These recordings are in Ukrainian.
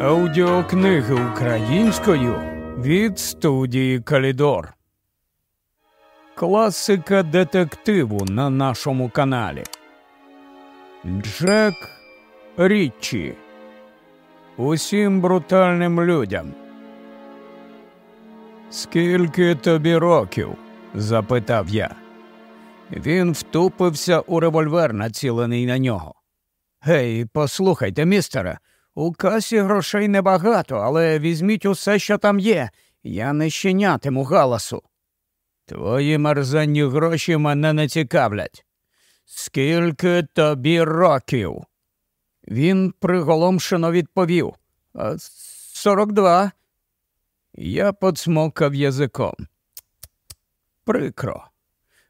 Аудіокниги українською від студії Калідор. Класика детективу на нашому каналі. Джек Річчі. Усім брутальним людям. Скільки тобі років? запитав я. Він втупився у револьвер, націлений на нього. Гей, послухайте, містере, у касі грошей небагато, але візьміть усе, що там є. Я не щенятиму галасу. Твої мерзенні гроші мене не цікавлять. Скільки тобі років? Він приголомшено відповів. Сорок два. Я подсмокав язиком. Прикро.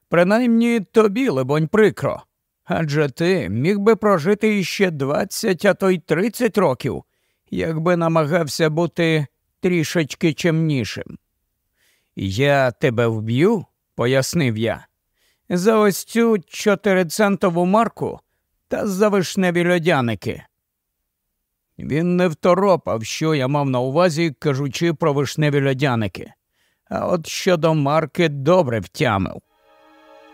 Принаймні тобі, либонь, прикро. Адже ти міг би прожити іще двадцять, а то й тридцять років, якби намагався бути трішечки чемнішим. Я тебе вб'ю, пояснив я, за ось цю чотирицентову марку та за вишневі льодяники. Він не второпав, що я мав на увазі, кажучи про вишневі льодяники, а от щодо марки добре втямив.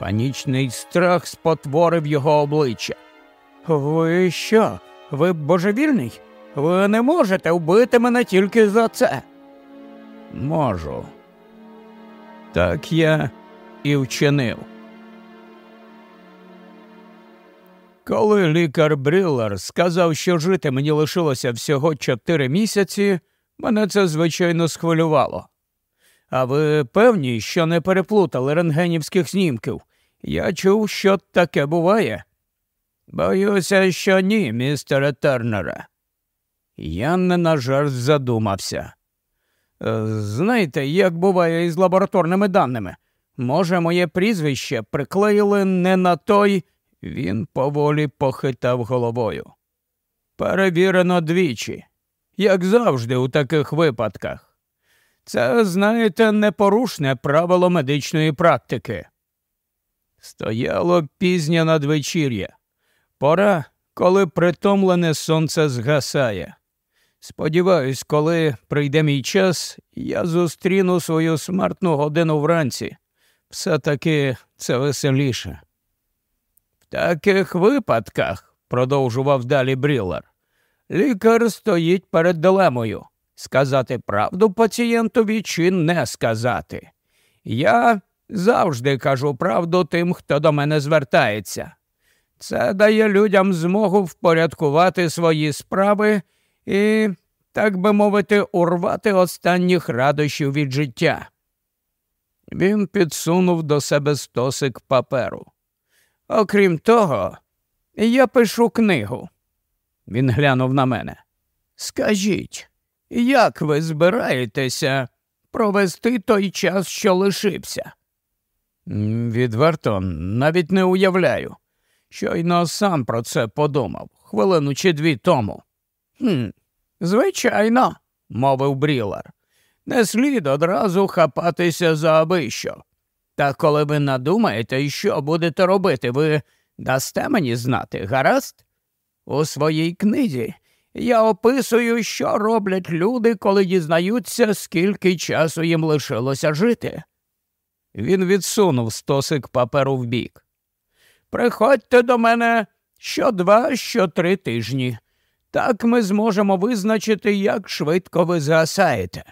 Панічний страх спотворив його обличчя. Ви що? Ви божевільний? Ви не можете вбити мене тільки за це. Можу. Так я і вчинив. Коли лікар Бріллер сказав, що жити мені лишилося всього чотири місяці, мене це звичайно схвилювало. А ви певні, що не переплутали рентгенівських знімків? Я чув, що таке буває. Боюся, що ні, містере Тернере. Я не на жарт задумався. Е, знаєте, як буває із лабораторними даними? Може, моє прізвище приклеїли не на той. Він поволі похитав головою. Перевірено двічі, як завжди, у таких випадках. Це, знаєте, непорушне правило медичної практики. Стояло пізнє надвечір'я, пора, коли притомлене сонце згасає. Сподіваюсь, коли прийде мій час, я зустріну свою смертну годину вранці. Все таки це веселіше. В таких випадках, продовжував далі Бріллер, лікар стоїть перед дилемою сказати правду пацієнтові чи не сказати. Я завжди кажу правду тим, хто до мене звертається. Це дає людям змогу впорядкувати свої справи і, так би мовити, урвати останніх радощів від життя. Він підсунув до себе стосик паперу. Окрім того, я пишу книгу. Він глянув на мене. Скажіть, як ви збираєтеся провести той час, що лишився? Відверто, навіть не уявляю. Щойно сам про це подумав хвилину чи дві тому. «Хм, Звичайно, мовив Брілар. Не слід одразу хапатися за абищо. Та коли ви надумаєте, що будете робити, ви дасте мені знати, гаразд? У своїй книзі я описую, що роблять люди, коли дізнаються, скільки часу їм лишилося жити. Він відсунув стосик паперу вбік. Приходьте до мене що два, що три тижні. Так ми зможемо визначити, як швидко ви згасаєте.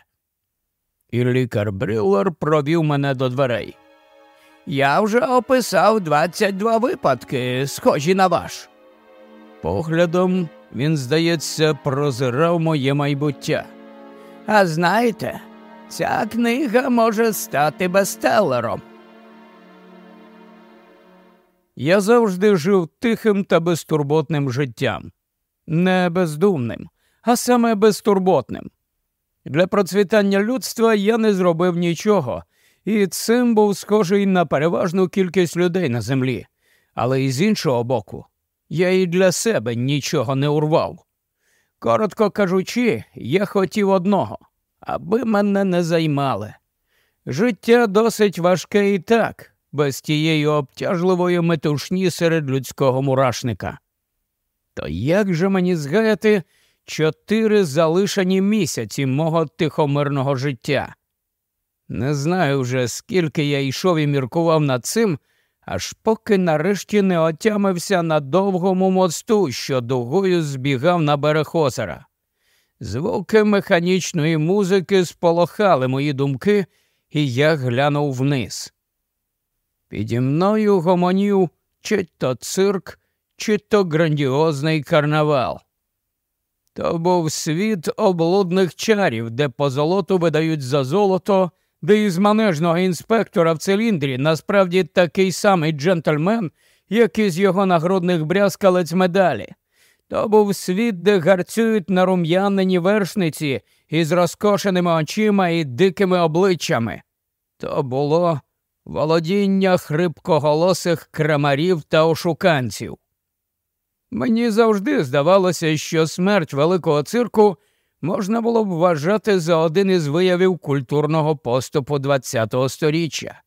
І лікар Брюлер провів мене до дверей. Я вже описав 22 випадки, схожі на ваш. Поглядом він, здається, прозирав моє майбуття. А знаєте, ця книга може стати бестселером. Я завжди жив тихим та безтурботним життям, не бездумним, а саме безтурботним. Для процвітання людства я не зробив нічого, і цим був схожий на переважну кількість людей на землі. Але і з іншого боку, я і для себе нічого не урвав. Коротко кажучи, я хотів одного, аби мене не займали. Життя досить важке і так, без тієї обтяжливої метушні серед людського мурашника. То як же мені згаяти чотири залишені місяці мого тихомирного життя. Не знаю вже, скільки я йшов і міркував над цим, аж поки нарешті не отямився на довгому мосту, що дугою збігав на берег озера. Звуки механічної музики сполохали мої думки, і я глянув вниз. Піді мною гомонів чи то цирк, чи то грандіозний карнавал. То був світ облудних чарів, де по золоту видають за золото, де із манежного інспектора в циліндрі насправді такий самий джентльмен, як із його нагрудних брязкалець медалі. То був світ, де гарцюють нарум'янені вершниці із розкошеними очима і дикими обличчями. То було володіння хрипкоголосих крамарів та ошуканців. Мені завжди здавалося, що смерть великого цирку можна було б вважати за один із виявів культурного поступу ХХ століття.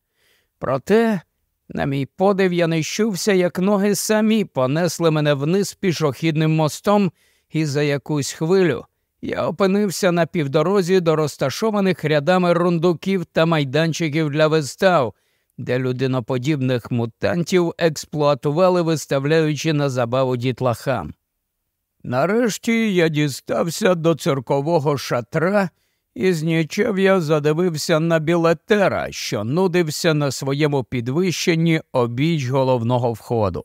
Проте, на мій подив, я не як ноги самі понесли мене вниз пішохідним мостом, і за якусь хвилю я опинився на півдорозі до розташованих рядами рундуків та майданчиків для вистав де людиноподібних мутантів експлуатували, виставляючи на забаву дітлахам. Нарешті я дістався до циркового шатра і знічав я задивився на білетера, що нудився на своєму підвищенні обіч головного входу.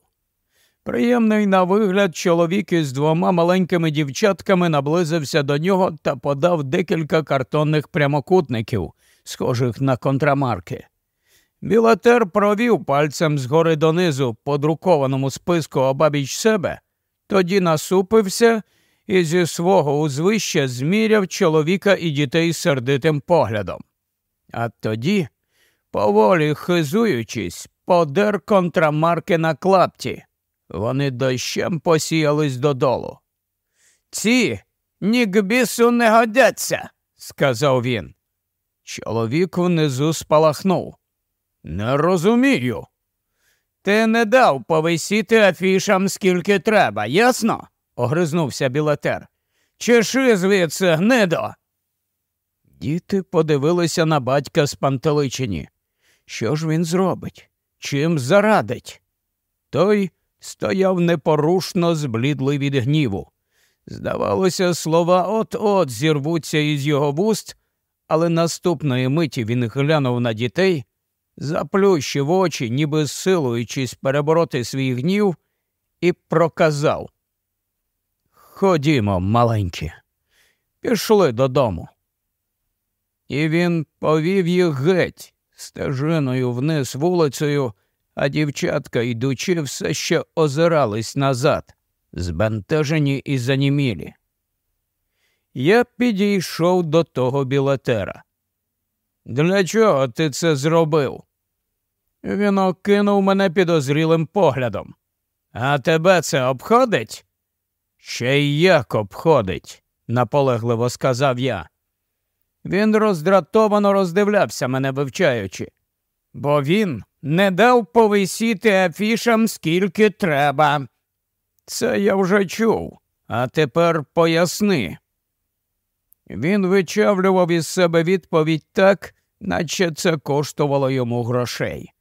Приємний на вигляд чоловік із двома маленькими дівчатками наблизився до нього та подав декілька картонних прямокутників, схожих на контрамарки. Білатер провів пальцем згори донизу по друкованому списку обабіч себе, тоді насупився і зі свого узвища зміряв чоловіка і дітей сердитим поглядом. А тоді, поволі хизуючись, подер контрамарки на клапті. Вони дощем посіялись додолу. Ці ні к бісу не годяться, сказав він. Чоловік внизу спалахнув. Не розумію. Ти не дав повисіти афішам скільки треба, ясно? Огризнувся білетер. Чеши звідси, гнидо. Діти подивилися на батька з пантеличині. Що ж він зробить? Чим зарадить? Той стояв непорушно зблідлий від гніву. Здавалося, слова от-от зірвуться із його вуст, але наступної миті він глянув на дітей заплющив очі, ніби силуючись перебороти свій гнів, і проказав. Ходімо, маленькі, пішли додому. І він повів їх геть стежиною вниз вулицею, а дівчатка, йдучи, все ще озирались назад, збентежені і занімілі. Я підійшов до того білетера. Для чого ти це зробив? Він окинув мене підозрілим поглядом. А тебе це обходить? Ще й як обходить, наполегливо сказав я. Він роздратовано роздивлявся мене вивчаючи, бо він не дав повисіти афішам скільки треба. Це я вже чув, а тепер поясни. Він вичавлював із себе відповідь так, наче це коштувало йому грошей.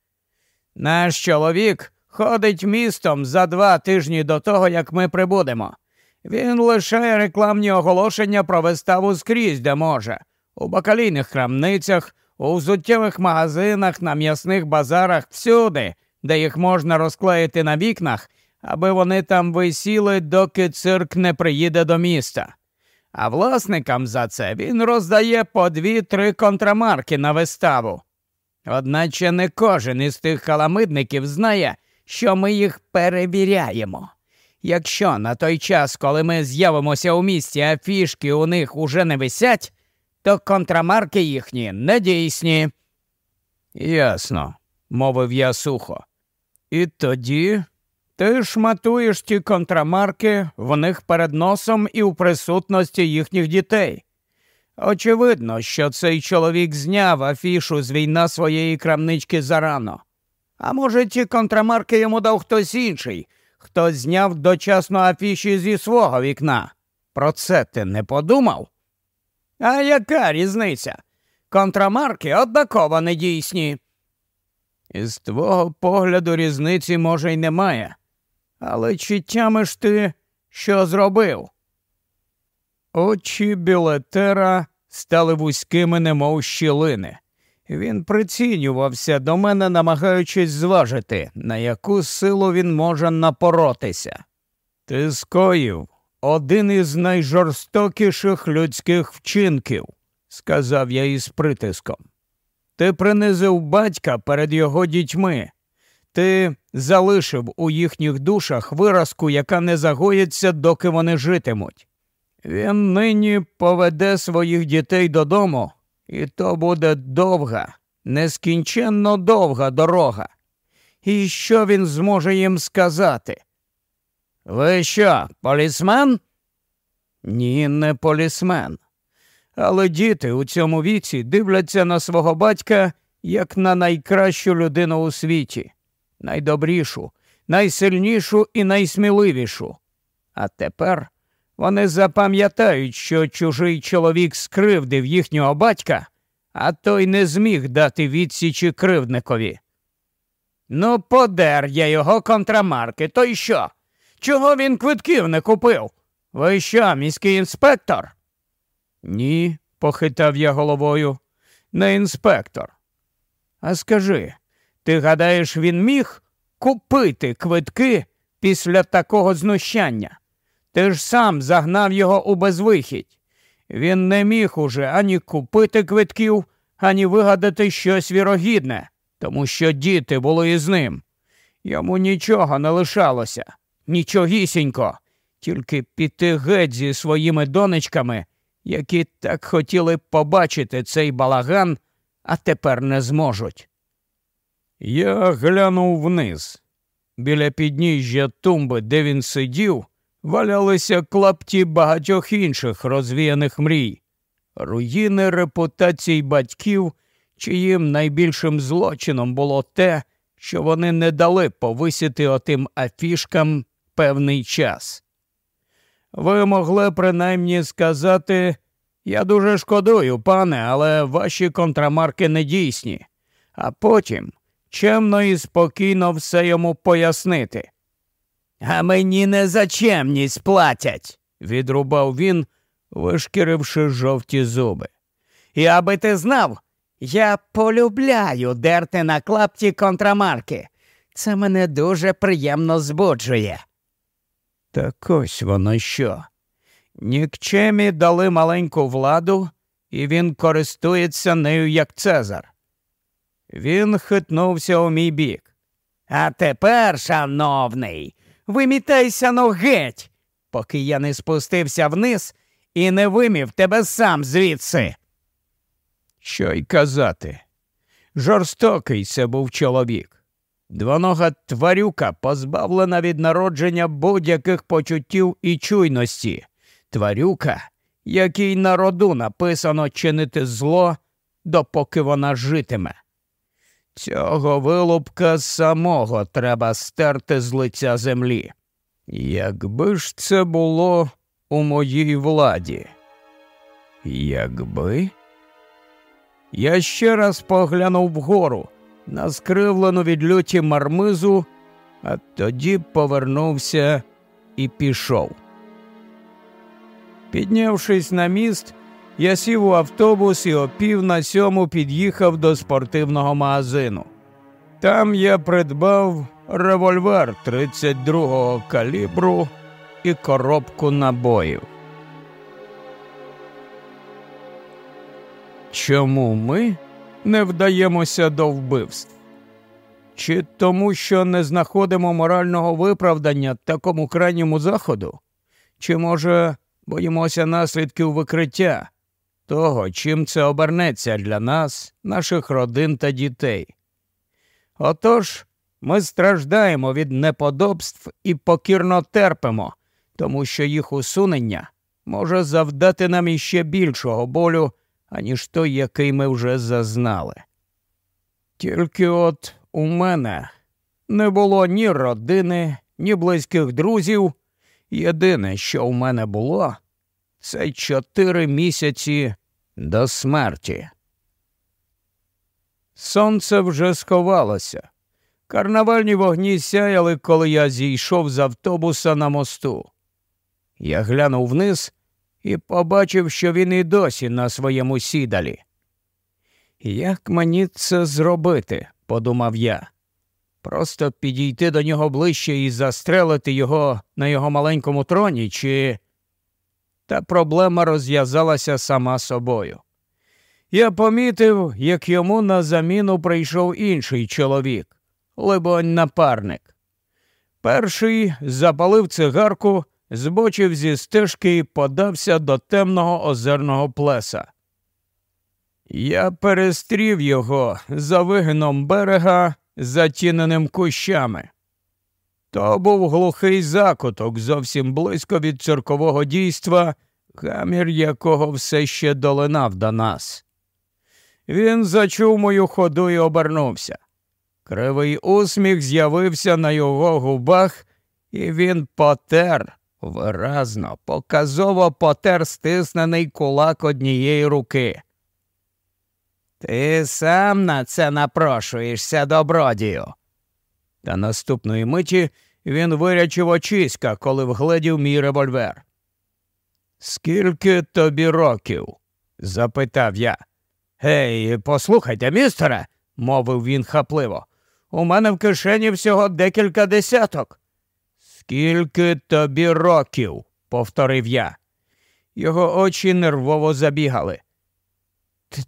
Наш чоловік ходить містом за два тижні до того, як ми прибудемо. Він лишає рекламні оголошення про виставу скрізь, де може, у бакалійних крамницях, у взуттєвих магазинах, на м'ясних базарах, всюди, де їх можна розклеїти на вікнах, аби вони там висіли, доки цирк не приїде до міста. А власникам за це він роздає по дві-три контрамарки на виставу. Одначе не кожен із тих халамидників знає, що ми їх перевіряємо. Якщо на той час, коли ми з'явимося у місті, а фішки у них уже не висять, то контрамарки їхні недійсні. Ясно, мовив я сухо. І тоді ти шматуєш ті контрамарки в них перед носом і у присутності їхніх дітей. Очевидно, що цей чоловік зняв афішу з війна своєї крамнички зарано. А може, ті контрамарки йому дав хтось інший, хто зняв дочасно афіші зі свого вікна. Про це ти не подумав? А яка різниця? Контрамарки однаково недійсні. Із твого погляду різниці, може, й немає. Але чи тямиш ти, що зробив? Очі білетера стали вузькими, немов щілини. Він прицінювався до мене, намагаючись зважити, на яку силу він може напоротися. Ти скоїв один із найжорстокіших людських вчинків, сказав я із притиском. Ти принизив батька перед його дітьми. Ти залишив у їхніх душах виразку, яка не загоїться, доки вони житимуть. Він нині поведе своїх дітей додому, і то буде довга, нескінченно довга дорога. І що він зможе їм сказати? Ви що, полісмен? Ні, не полісмен. Але діти у цьому віці дивляться на свого батька як на найкращу людину у світі, найдобрішу, найсильнішу і найсміливішу. А тепер вони запам'ятають, що чужий чоловік скривдив їхнього батька, а той не зміг дати відсічі кривдникові. Ну, подер я його контрамарки, то й що? Чого він квитків не купив? Ви що, міський інспектор? Ні, похитав я головою, не інспектор. А скажи, ти гадаєш, він міг купити квитки після такого знущання? Ти ж сам загнав його у безвихідь. Він не міг уже ані купити квитків, ані вигадати щось вірогідне, тому що діти були із ним. Йому нічого не лишалося, нічогісінько, тільки піти геть зі своїми донечками, які так хотіли побачити цей балаган, а тепер не зможуть. Я глянув вниз. Біля підніжжя тумби, де він сидів, валялися клапті багатьох інших розвіяних мрій, руїни репутацій батьків, чиїм найбільшим злочином було те, що вони не дали повисіти отим афішкам певний час. Ви могли принаймні сказати, я дуже шкодую, пане, але ваші контрамарки не дійсні, а потім чемно і спокійно все йому пояснити. А мені не за чемність платять, відрубав він, вишкіривши жовті зуби. І аби ти знав, я полюбляю дерти на клапті контрамарки. Це мене дуже приємно збуджує. Так ось воно що. Нікчемі дали маленьку владу, і він користується нею як Цезар. Він хитнувся у мій бік. А тепер, шановний, вимітайся но геть, поки я не спустився вниз і не вимів тебе сам звідси. Що й казати? Жорстокий це був чоловік. Двонога тварюка позбавлена від народження будь-яких почуттів і чуйності. Тварюка, якій на роду написано чинити зло, допоки вона житиме. Цього вилупка самого треба стерти з лиця землі. Якби ж це було у моїй владі. Якби. Я ще раз поглянув вгору на скривлену від люті мармизу, а тоді повернувся і пішов. Піднявшись на міст, я сів у автобус і о пів на сьому під'їхав до спортивного магазину. Там я придбав револьвер 32-го калібру і коробку набоїв. Чому ми не вдаємося до вбивств? Чи тому, що не знаходимо морального виправдання такому крайньому заходу? Чи, може, боїмося наслідків викриття, того, чим це обернеться для нас, наших родин та дітей? Отож, ми страждаємо від неподобств і покірно терпимо, тому що їх усунення може завдати нам іще більшого болю, аніж той, який ми вже зазнали. Тільки от у мене не було ні родини, ні близьких друзів. Єдине, що у мене було, це чотири місяці до смерті. Сонце вже сховалося. Карнавальні вогні сяяли, коли я зійшов з автобуса на мосту. Я глянув вниз і побачив, що він і досі на своєму сідалі. Як мені це зробити? подумав я. Просто підійти до нього ближче і застрелити його на його маленькому троні, чи. Та проблема розв'язалася сама собою. Я помітив, як йому на заміну прийшов інший чоловік, либонь, напарник. Перший запалив цигарку, збочив зі стежки і подався до темного озерного плеса. Я перестрів його за вигином берега, затіненим кущами. То був глухий закуток зовсім близько від циркового дійства, гамір якого все ще долинав до нас. Він зачув мою ходу і обернувся. Кривий усміх з'явився на його губах, і він потер виразно, показово потер стиснений кулак однієї руки. Ти сам на це напрошуєшся, добродію. Та наступної миті він вирячив очиська, коли вгледів мій револьвер. Скільки тобі років? запитав я. Гей, послухайте, містере, мовив він хапливо. У мене в кишені всього декілька десяток. Скільки тобі років? повторив я. Його очі нервово забігали.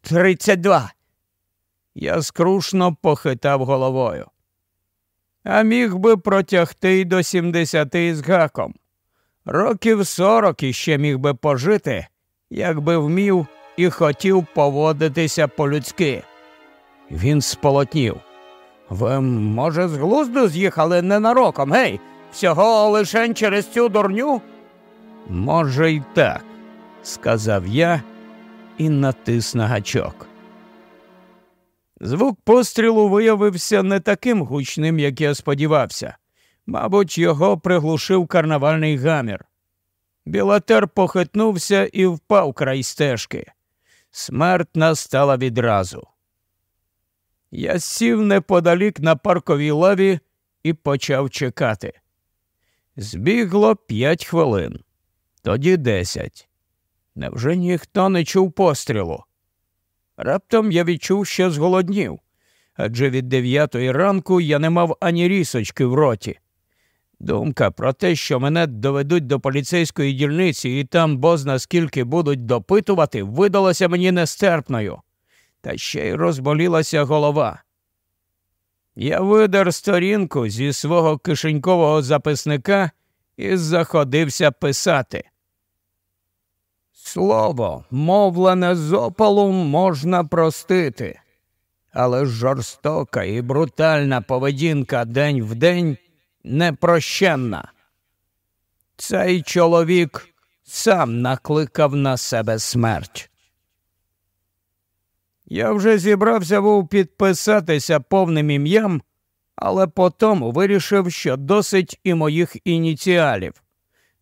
Тридцять два. Я скрушно похитав головою. А міг би протягти й до сімдесяти з гаком. Років сорок іще міг би пожити, якби вмів і хотів поводитися по-людськи. Він сполотнів. Ви, може, з глузду з'їхали ненароком, гей, всього лишень через цю дурню? Може, й так, сказав я і натис на гачок. Звук пострілу виявився не таким гучним, як я сподівався. Мабуть, його приглушив карнавальний гамір. Білатер похитнувся і впав край стежки. Смерть настала відразу. Я сів неподалік на парковій лаві і почав чекати. Збігло п'ять хвилин, тоді десять. Невже ніхто не чув пострілу? Раптом я відчув, що зголоднів, адже від дев'ятої ранку я не мав ані рісочки в роті. Думка про те, що мене доведуть до поліцейської дільниці і там бозна скільки будуть допитувати, видалася мені нестерпною, та ще й розболілася голова. Я видер сторінку зі свого кишенькового записника і заходився писати. Слово, мовлене з опалу, можна простити, але жорстока і брутальна поведінка день в день непрощенна. Цей чоловік сам накликав на себе смерть. Я вже зібрався був підписатися повним ім'ям, але потім вирішив, що досить і моїх ініціалів.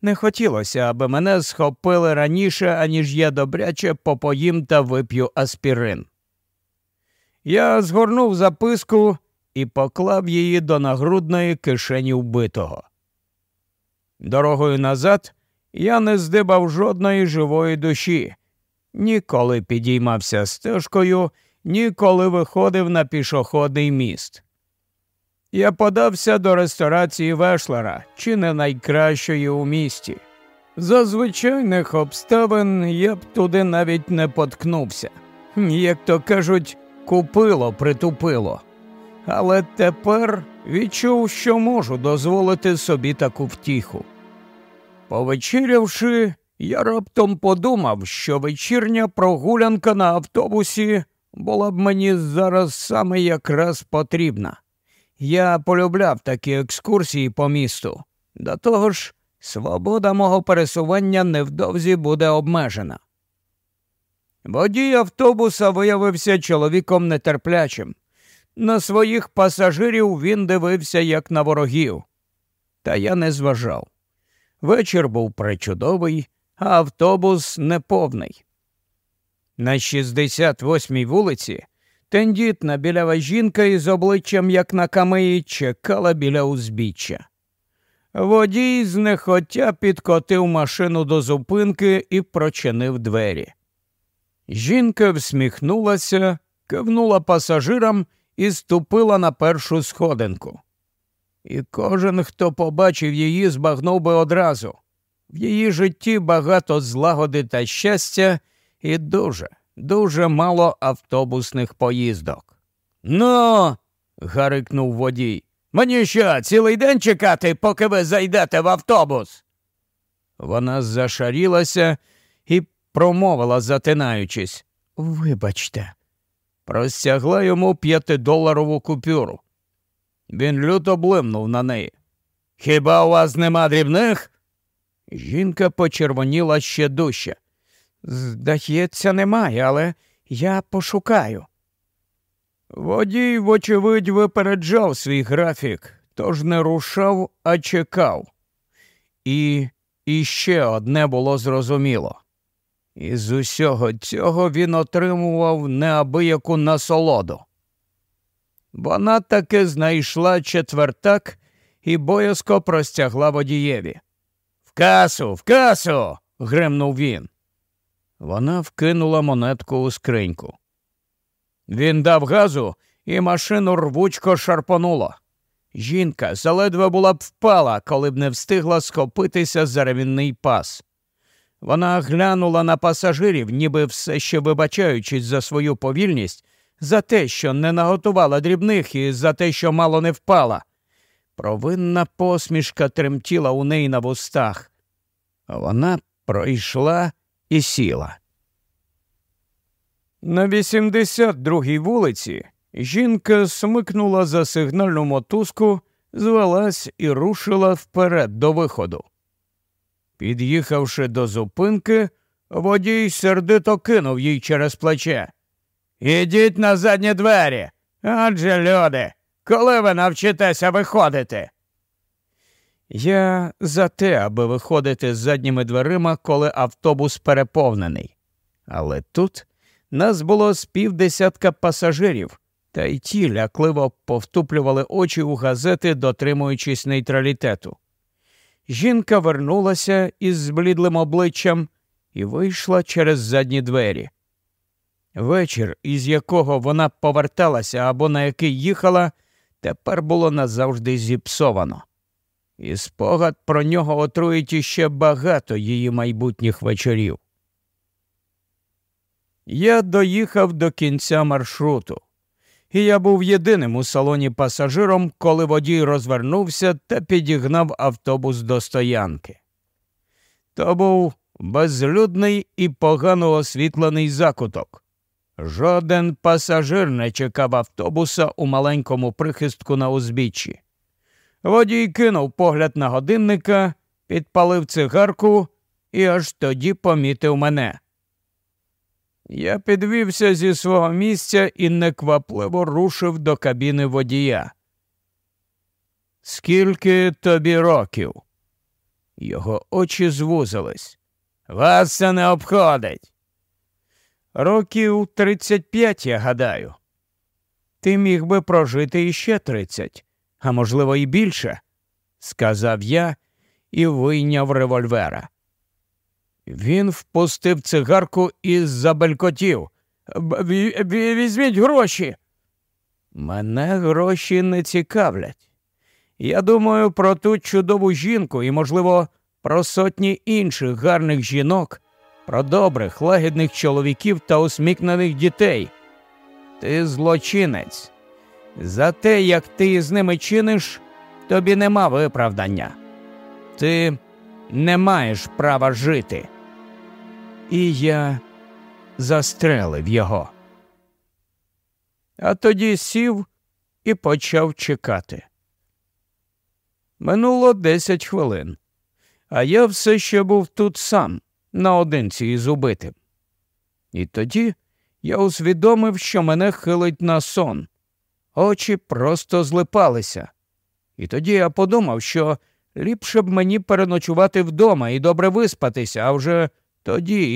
Не хотілося, аби мене схопили раніше, аніж я добряче попоїм та вип'ю аспірин. Я згорнув записку і поклав її до нагрудної кишені вбитого. Дорогою назад я не здибав жодної живої душі, ніколи підіймався стежкою, ніколи виходив на пішохідний міст. Я подався до ресторації Вешлера, чи не найкращої у місті. За звичайних обставин я б туди навіть не поткнувся. Як то кажуть, купило, притупило. Але тепер відчув, що можу дозволити собі таку втіху. Повечерявши, я раптом подумав, що вечірня прогулянка на автобусі була б мені зараз саме якраз потрібна. Я полюбляв такі екскурсії по місту. До того ж, свобода мого пересування невдовзі буде обмежена. Водій автобуса виявився чоловіком нетерплячим. На своїх пасажирів він дивився, як на ворогів. Та я не зважав. Вечір був пречудовий, а автобус неповний. На 68-й вулиці тендітна білява жінка із обличчям, як на камеї, чекала біля узбіччя. Водій знехотя підкотив машину до зупинки і прочинив двері. Жінка всміхнулася, кивнула пасажирам і ступила на першу сходинку. І кожен, хто побачив її, збагнув би одразу. В її житті багато злагоди та щастя і дуже, дуже мало автобусних поїздок. Ну, гарикнув водій. Мені що, цілий день чекати, поки ви зайдете в автобус? Вона зашарілася і промовила, затинаючись. Вибачте, простягла йому п'ятидоларову купюру. Він люто блимнув на неї. Хіба у вас нема дрібних? Жінка почервоніла ще дужче. Здається, немає, але я пошукаю. Водій, вочевидь, випереджав свій графік, тож не рушав, а чекав. І іще одне було зрозуміло. Із усього цього він отримував неабияку насолоду. Вона таки знайшла четвертак і боязко простягла водієві. В касу, в касу. гримнув він. Вона вкинула монетку у скриньку. Він дав газу, і машину рвучко шарпонуло. Жінка заледве була б впала, коли б не встигла схопитися за ремінний пас. Вона глянула на пасажирів, ніби все ще вибачаючись за свою повільність, за те, що не наготувала дрібних і за те, що мало не впала. Провинна посмішка тремтіла у неї на вустах. Вона пройшла і сіла. На 82-й вулиці жінка смикнула за сигнальну мотузку, звелась і рушила вперед до виходу. Під'їхавши до зупинки, водій сердито кинув їй через плече. Ідіть на задні двері. Адже, люди, коли ви навчитеся виходити? Я за те, аби виходити з задніми дверима, коли автобус переповнений. Але тут нас було з півдесятка пасажирів, та й ті лякливо повтуплювали очі у газети, дотримуючись нейтралітету. Жінка вернулася із зблідлим обличчям і вийшла через задні двері. Вечір, із якого вона поверталася або на який їхала, тепер було назавжди зіпсовано. І спогад про нього отруїть іще багато її майбутніх вечорів. Я доїхав до кінця маршруту, і я був єдиним у салоні пасажиром, коли водій розвернувся та підігнав автобус до стоянки. То був безлюдний і погано освітлений закуток. Жоден пасажир не чекав автобуса у маленькому прихистку на узбіччі. Водій кинув погляд на годинника, підпалив цигарку і аж тоді помітив мене. Я підвівся зі свого місця і неквапливо рушив до кабіни водія. Скільки тобі років? Його очі звузились. Вас це не обходить. Років тридцять п'ять, я гадаю. Ти міг би прожити іще тридцять, а можливо, і більше, сказав я і вийняв револьвера. Він впустив цигарку і забелькотів. Візьміть гроші. Мене гроші не цікавлять. Я думаю про ту чудову жінку і, можливо, про сотні інших гарних жінок, про добрих, лагідних чоловіків та усмікнених дітей. Ти злочинець. За те, як ти з ними чиниш, тобі нема виправдання. Ти не маєш права жити. І я застрелив його. А тоді сів і почав чекати. Минуло десять хвилин, а я все ще був тут сам, наодинці із убитим. І тоді я усвідомив, що мене хилить на сон. Очі просто злипалися. І тоді я подумав, що ліпше б мені переночувати вдома і добре виспатися, а вже тоді